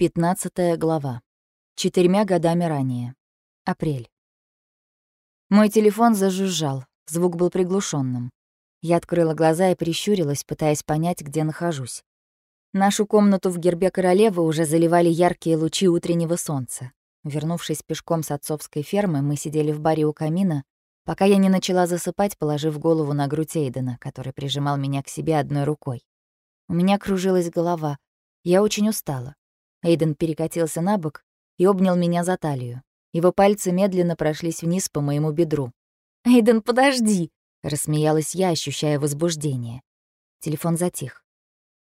Пятнадцатая глава. Четырьмя годами ранее. Апрель. Мой телефон зажужжал, звук был приглушенным. Я открыла глаза и прищурилась, пытаясь понять, где нахожусь. Нашу комнату в гербе королевы уже заливали яркие лучи утреннего солнца. Вернувшись пешком с отцовской фермы, мы сидели в баре у камина, пока я не начала засыпать, положив голову на грудь Эйдена, который прижимал меня к себе одной рукой. У меня кружилась голова. Я очень устала. Эйден перекатился на бок и обнял меня за талию. Его пальцы медленно прошлись вниз по моему бедру. «Эйден, подожди!» — рассмеялась я, ощущая возбуждение. Телефон затих.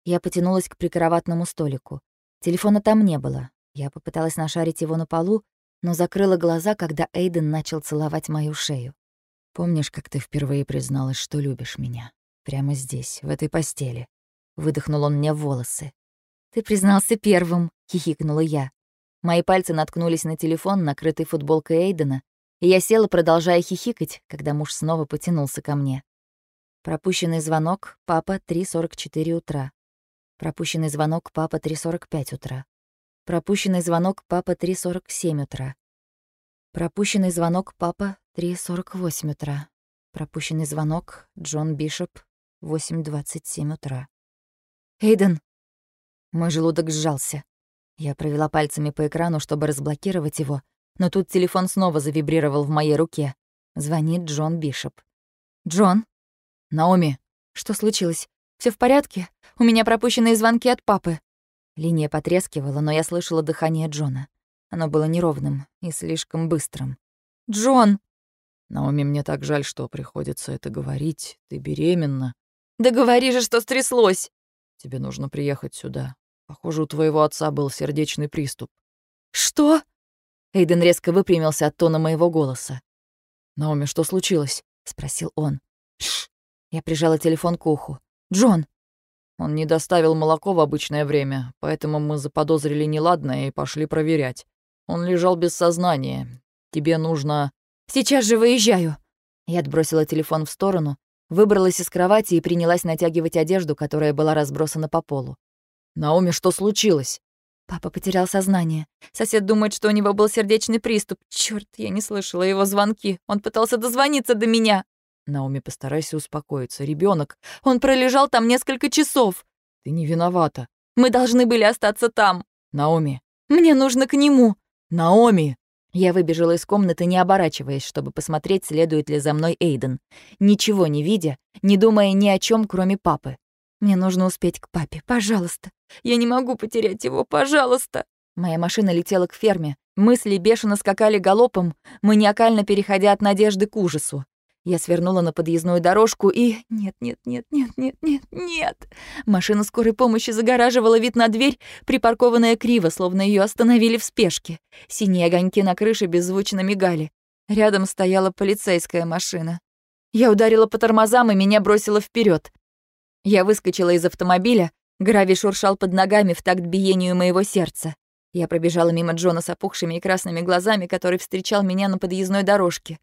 Я потянулась к прикроватному столику. Телефона там не было. Я попыталась нашарить его на полу, но закрыла глаза, когда Эйден начал целовать мою шею. «Помнишь, как ты впервые призналась, что любишь меня? Прямо здесь, в этой постели?» Выдохнул он мне в волосы. «Ты признался первым», — хихикнула я. Мои пальцы наткнулись на телефон, накрытый футболкой Эйдена, и я села, продолжая хихикать, когда муж снова потянулся ко мне. Пропущенный звонок, папа, 3.44 утра. Пропущенный звонок, папа, 3.45 утра. Пропущенный звонок, папа, 3.47 утра. Пропущенный звонок, папа, 3.48 утра. Пропущенный звонок, Джон Бишоп, 8.27 утра. «Эйден!» Мой желудок сжался. Я провела пальцами по экрану, чтобы разблокировать его, но тут телефон снова завибрировал в моей руке. Звонит Джон Бишоп. «Джон?» «Наоми!» «Что случилось? Все в порядке? У меня пропущенные звонки от папы». Линия потрескивала, но я слышала дыхание Джона. Оно было неровным и слишком быстрым. «Джон!» «Наоми, мне так жаль, что приходится это говорить. Ты беременна». «Да говори же, что стряслось!» Тебе нужно приехать сюда. Похоже, у твоего отца был сердечный приступ». «Что?» Эйден резко выпрямился от тона моего голоса. «Наоми, что случилось?» — спросил он. «Шш!» Я прижала телефон к уху. «Джон!» Он не доставил молоко в обычное время, поэтому мы заподозрили неладное и пошли проверять. Он лежал без сознания. Тебе нужно... «Сейчас же выезжаю!» Я отбросила телефон в сторону Выбралась из кровати и принялась натягивать одежду, которая была разбросана по полу. «Наоми, что случилось?» Папа потерял сознание. Сосед думает, что у него был сердечный приступ. Чёрт, я не слышала его звонки. Он пытался дозвониться до меня. Наоми, постарайся успокоиться. Ребенок, Он пролежал там несколько часов. Ты не виновата. Мы должны были остаться там. Наоми. Мне нужно к нему. Наоми. Я выбежала из комнаты, не оборачиваясь, чтобы посмотреть, следует ли за мной Эйден. Ничего не видя, не думая ни о чем, кроме папы. Мне нужно успеть к папе, пожалуйста. Я не могу потерять его, пожалуйста. Моя машина летела к ферме. Мысли бешено скакали галопом, маниакально переходя от надежды к ужасу. Я свернула на подъездную дорожку и... Нет, нет, нет, нет, нет, нет, нет. Машина скорой помощи загораживала вид на дверь, припаркованная криво, словно ее остановили в спешке. Синие огоньки на крыше беззвучно мигали. Рядом стояла полицейская машина. Я ударила по тормозам, и меня бросило вперед. Я выскочила из автомобиля, гравий шуршал под ногами в такт биению моего сердца. Я пробежала мимо Джона с опухшими и красными глазами, который встречал меня на подъездной дорожке.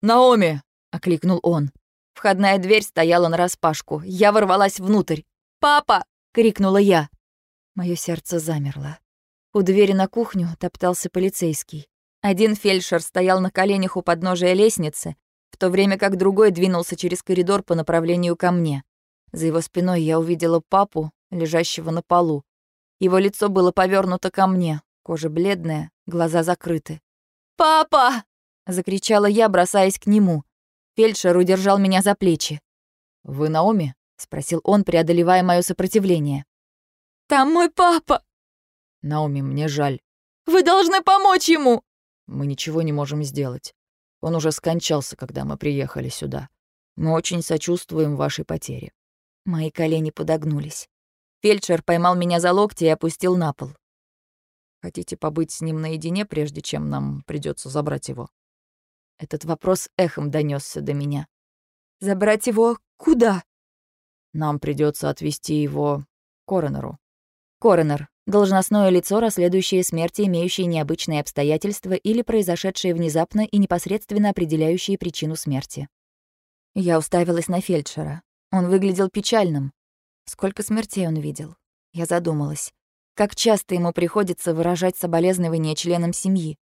«Наоми!» окликнул он. Входная дверь стояла нараспашку. Я ворвалась внутрь. «Папа!» — крикнула я. Моё сердце замерло. У двери на кухню топтался полицейский. Один фельдшер стоял на коленях у подножия лестницы, в то время как другой двинулся через коридор по направлению ко мне. За его спиной я увидела папу, лежащего на полу. Его лицо было повернуто ко мне, кожа бледная, глаза закрыты. «Папа!» — закричала я, бросаясь к нему. Фельдшер удержал меня за плечи. «Вы Наоми?» — спросил он, преодолевая мое сопротивление. «Там мой папа!» «Наоми, мне жаль». «Вы должны помочь ему!» «Мы ничего не можем сделать. Он уже скончался, когда мы приехали сюда. Мы очень сочувствуем вашей потере». Мои колени подогнулись. Фельдшер поймал меня за локти и опустил на пол. «Хотите побыть с ним наедине, прежде чем нам придется забрать его?» Этот вопрос эхом донесся до меня. «Забрать его куда?» «Нам придется отвезти его коронеру». Коронер — должностное лицо, расследующее смерти, имеющие необычные обстоятельства или произошедшие внезапно и непосредственно определяющие причину смерти. Я уставилась на фельдшера. Он выглядел печальным. Сколько смертей он видел? Я задумалась. Как часто ему приходится выражать соболезнования членам семьи?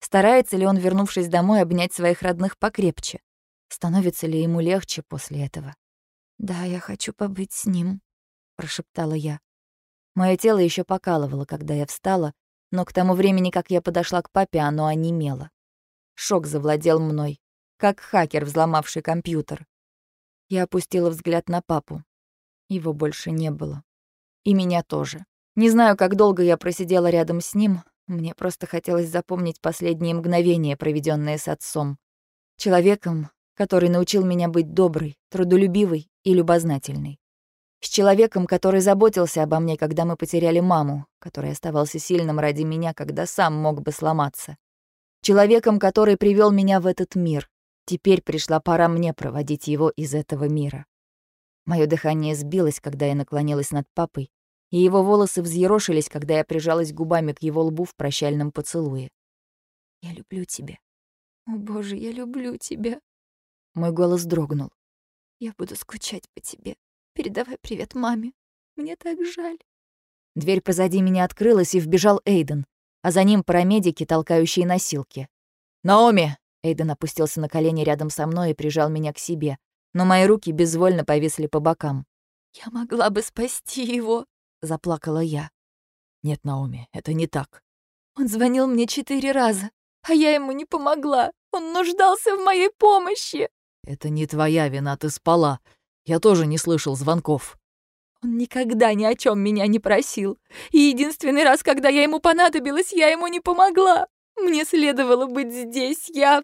Старается ли он, вернувшись домой, обнять своих родных покрепче? Становится ли ему легче после этого? «Да, я хочу побыть с ним», — прошептала я. Мое тело еще покалывало, когда я встала, но к тому времени, как я подошла к папе, оно онемело. Шок завладел мной, как хакер, взломавший компьютер. Я опустила взгляд на папу. Его больше не было. И меня тоже. Не знаю, как долго я просидела рядом с ним, мне просто хотелось запомнить последние мгновения, проведенные с отцом. Человеком, который научил меня быть доброй, трудолюбивой и любознательной. С человеком, который заботился обо мне, когда мы потеряли маму, который оставался сильным ради меня, когда сам мог бы сломаться. Человеком, который привел меня в этот мир. Теперь пришла пора мне проводить его из этого мира. Мое дыхание сбилось, когда я наклонилась над папой, и его волосы взъерошились, когда я прижалась губами к его лбу в прощальном поцелуе. «Я люблю тебя. О, Боже, я люблю тебя!» Мой голос дрогнул. «Я буду скучать по тебе. Передавай привет маме. Мне так жаль». Дверь позади меня открылась, и вбежал Эйден а за ним парамедики, толкающие носилки. «Наоми!» Эйден опустился на колени рядом со мной и прижал меня к себе, но мои руки безвольно повисли по бокам. «Я могла бы спасти его», — заплакала я. «Нет, Наоми, это не так». Он звонил мне четыре раза, а я ему не помогла. Он нуждался в моей помощи. «Это не твоя вина, ты спала. Я тоже не слышал звонков». Он никогда ни о чем меня не просил. И единственный раз, когда я ему понадобилась, я ему не помогла. Мне следовало быть здесь, я...»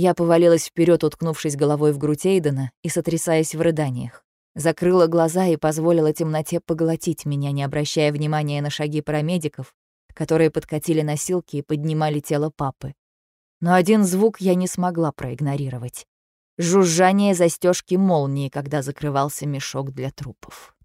Я повалилась вперед, уткнувшись головой в грудь Эйдена и сотрясаясь в рыданиях. Закрыла глаза и позволила темноте поглотить меня, не обращая внимания на шаги парамедиков, которые подкатили носилки и поднимали тело папы. Но один звук я не смогла проигнорировать. Жужжание застежки молнии, когда закрывался мешок для трупов.